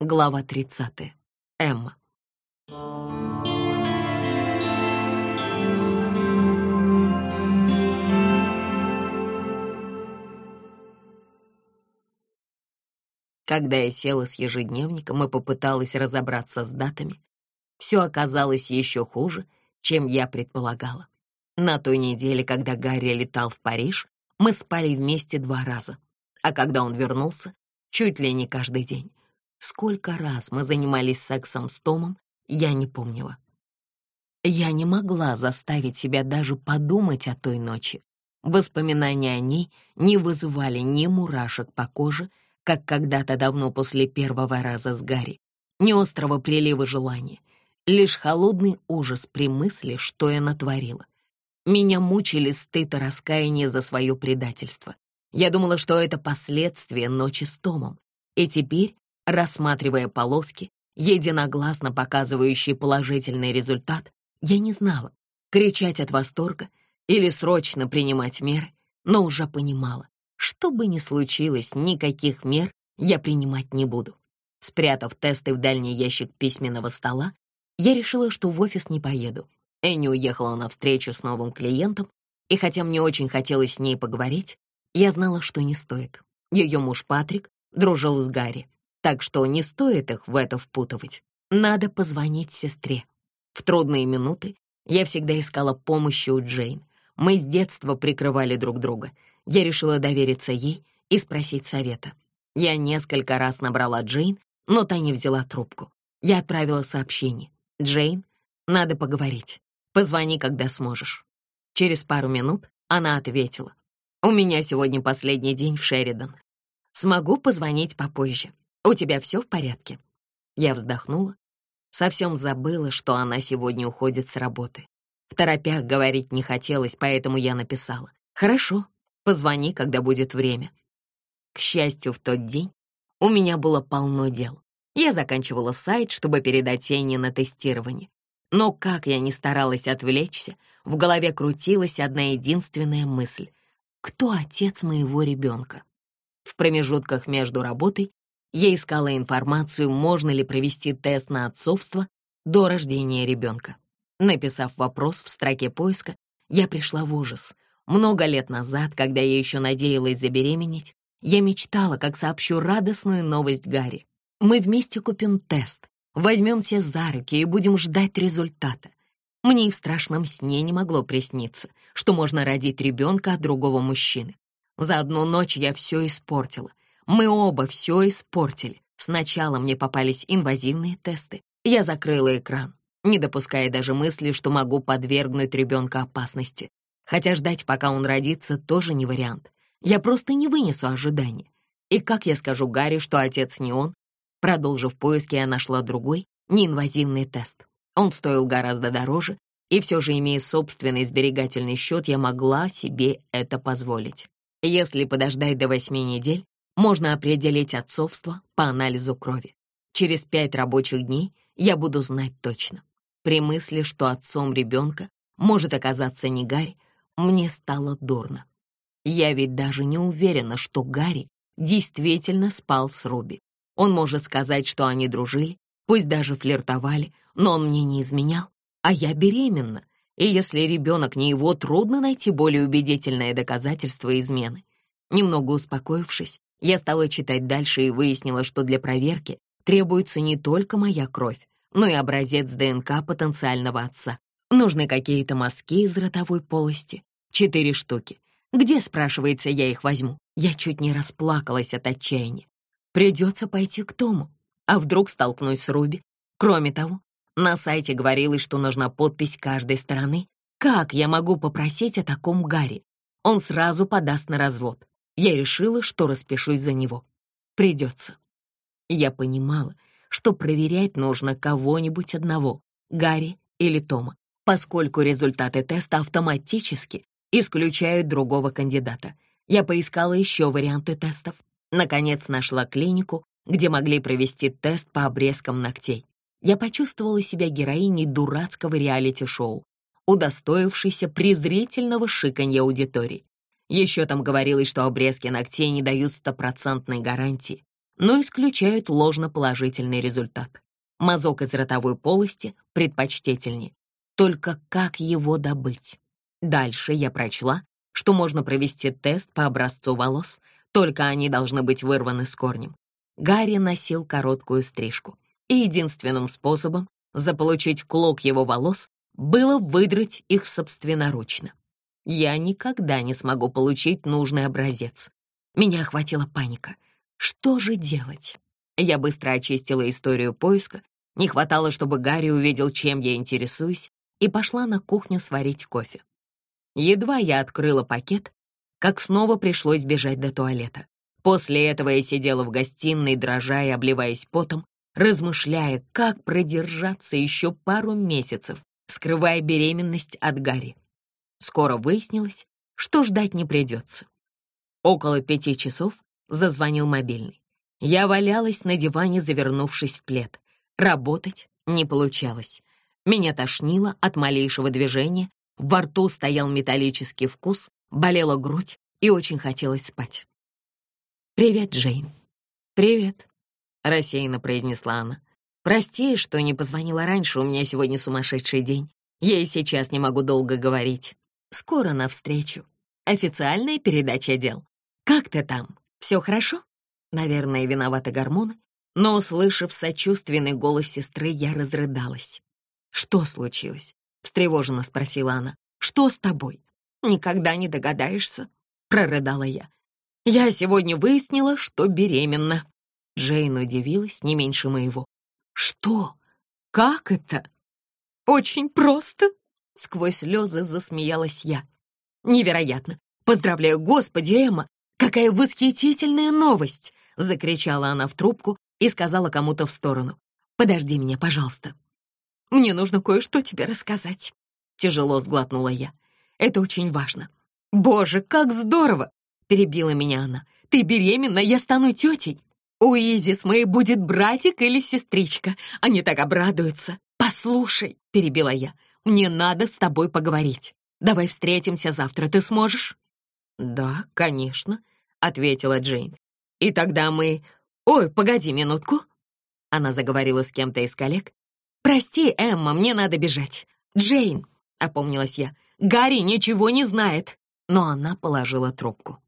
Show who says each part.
Speaker 1: Глава 30. Эмма. Когда я села с ежедневником и попыталась разобраться с датами, все оказалось еще хуже, чем я предполагала. На той неделе, когда Гарри летал в Париж, мы спали вместе два раза, а когда он вернулся, чуть ли не каждый день. Сколько раз мы занимались сексом с Томом, я не помнила. Я не могла заставить себя даже подумать о той ночи. Воспоминания о ней не вызывали ни мурашек по коже, как когда-то давно после первого раза с Гарри, ни острого прилива желания, лишь холодный ужас при мысли, что я натворила. Меня мучили стыд и раскаяние за свое предательство. Я думала, что это последствия ночи с Томом, и теперь, рассматривая полоски, единогласно показывающие положительный результат, я не знала, кричать от восторга или срочно принимать меры, но уже понимала, что бы ни случилось, никаких мер я принимать не буду. Спрятав тесты в дальний ящик письменного стола, я решила, что в офис не поеду. Энни уехала на встречу с новым клиентом, и хотя мне очень хотелось с ней поговорить, я знала, что не стоит. Ее муж Патрик дружил с Гарри, так что не стоит их в это впутывать. Надо позвонить сестре. В трудные минуты я всегда искала помощи у Джейн. Мы с детства прикрывали друг друга — я решила довериться ей и спросить совета. Я несколько раз набрала Джейн, но та не взяла трубку. Я отправила сообщение. «Джейн, надо поговорить. Позвони, когда сможешь». Через пару минут она ответила. «У меня сегодня последний день в Шеридан. Смогу позвонить попозже. У тебя все в порядке?» Я вздохнула. Совсем забыла, что она сегодня уходит с работы. В торопях говорить не хотелось, поэтому я написала. «Хорошо, Позвони, когда будет время. К счастью, в тот день у меня было полно дел. Я заканчивала сайт, чтобы передать Энни на тестирование. Но как я ни старалась отвлечься, в голове крутилась одна единственная мысль. Кто отец моего ребенка? В промежутках между работой я искала информацию, можно ли провести тест на отцовство до рождения ребенка. Написав вопрос в строке поиска, я пришла в ужас. Много лет назад, когда я еще надеялась забеременеть, я мечтала, как сообщу радостную новость Гарри. Мы вместе купим тест, возьмемся за руки и будем ждать результата. Мне и в страшном сне не могло присниться, что можно родить ребенка от другого мужчины. За одну ночь я все испортила. Мы оба все испортили. Сначала мне попались инвазивные тесты. Я закрыла экран, не допуская даже мысли, что могу подвергнуть ребенка опасности. Хотя ждать, пока он родится, тоже не вариант. Я просто не вынесу ожидания. И как я скажу Гарри, что отец не он? Продолжив поиски, я нашла другой, неинвазивный тест. Он стоил гораздо дороже, и все же, имея собственный сберегательный счет, я могла себе это позволить. Если подождать до восьми недель, можно определить отцовство по анализу крови. Через пять рабочих дней я буду знать точно. При мысли, что отцом ребенка может оказаться не Гарри, мне стало дурно. Я ведь даже не уверена, что Гарри действительно спал с Руби. Он может сказать, что они дружили, пусть даже флиртовали, но он мне не изменял, а я беременна. И если ребенок не его, трудно найти более убедительное доказательство измены. Немного успокоившись, я стала читать дальше и выяснила, что для проверки требуется не только моя кровь, но и образец ДНК потенциального отца. Нужны какие-то мазки из ротовой полости. Четыре штуки. Где, спрашивается, я их возьму? Я чуть не расплакалась от отчаяния. Придется пойти к Тому. А вдруг столкнусь с Руби? Кроме того, на сайте говорилось, что нужна подпись каждой стороны. Как я могу попросить о таком Гарри? Он сразу подаст на развод. Я решила, что распишусь за него. Придется. Я понимала, что проверять нужно кого-нибудь одного, Гарри или Тома поскольку результаты теста автоматически исключают другого кандидата. Я поискала еще варианты тестов. Наконец нашла клинику, где могли провести тест по обрезкам ногтей. Я почувствовала себя героиней дурацкого реалити-шоу, удостоившейся презрительного шиканья аудитории. Еще там говорилось, что обрезки ногтей не дают стопроцентной гарантии. но исключают ложноположительный результат. Мазок из ротовой полости предпочтительнее. Только как его добыть? Дальше я прочла, что можно провести тест по образцу волос, только они должны быть вырваны с корнем. Гарри носил короткую стрижку, и единственным способом заполучить клок его волос было выдрать их собственноручно. Я никогда не смогу получить нужный образец. Меня охватила паника. Что же делать? Я быстро очистила историю поиска. Не хватало, чтобы Гарри увидел, чем я интересуюсь, и пошла на кухню сварить кофе. Едва я открыла пакет, как снова пришлось бежать до туалета. После этого я сидела в гостиной, дрожа и обливаясь потом, размышляя, как продержаться еще пару месяцев, скрывая беременность от Гарри. Скоро выяснилось, что ждать не придется. Около пяти часов зазвонил мобильный. Я валялась на диване, завернувшись в плед. Работать не получалось. Меня тошнило от малейшего движения, во рту стоял металлический вкус, болела грудь и очень хотелось спать. «Привет, Джейн». «Привет», — рассеянно произнесла она. «Прости, что не позвонила раньше, у меня сегодня сумасшедший день. Я и сейчас не могу долго говорить. Скоро навстречу. Официальная передача дел. Как ты там? Все хорошо?» Наверное, виноваты гормоны, но, услышав сочувственный голос сестры, я разрыдалась. «Что случилось?» встревоженно спросила она. «Что с тобой?» «Никогда не догадаешься», — прорыдала я. «Я сегодня выяснила, что беременна». Джейн удивилась не меньше моего. «Что? Как это?» «Очень просто», — сквозь слезы засмеялась я. «Невероятно! Поздравляю, Господи, Эмма! Какая восхитительная новость!» — закричала она в трубку и сказала кому-то в сторону. «Подожди меня, пожалуйста». Мне нужно кое-что тебе рассказать». Тяжело сглотнула я. «Это очень важно». «Боже, как здорово!» — перебила меня она. «Ты беременна, я стану тетей. У Изи с моей будет братик или сестричка. Они так обрадуются. Послушай, — перебила я, — мне надо с тобой поговорить. Давай встретимся завтра, ты сможешь?» «Да, конечно», — ответила Джейн. «И тогда мы... Ой, погоди минутку». Она заговорила с кем-то из коллег, «Прости, Эмма, мне надо бежать. Джейн», — опомнилась я, — «Гарри ничего не знает». Но она положила трубку.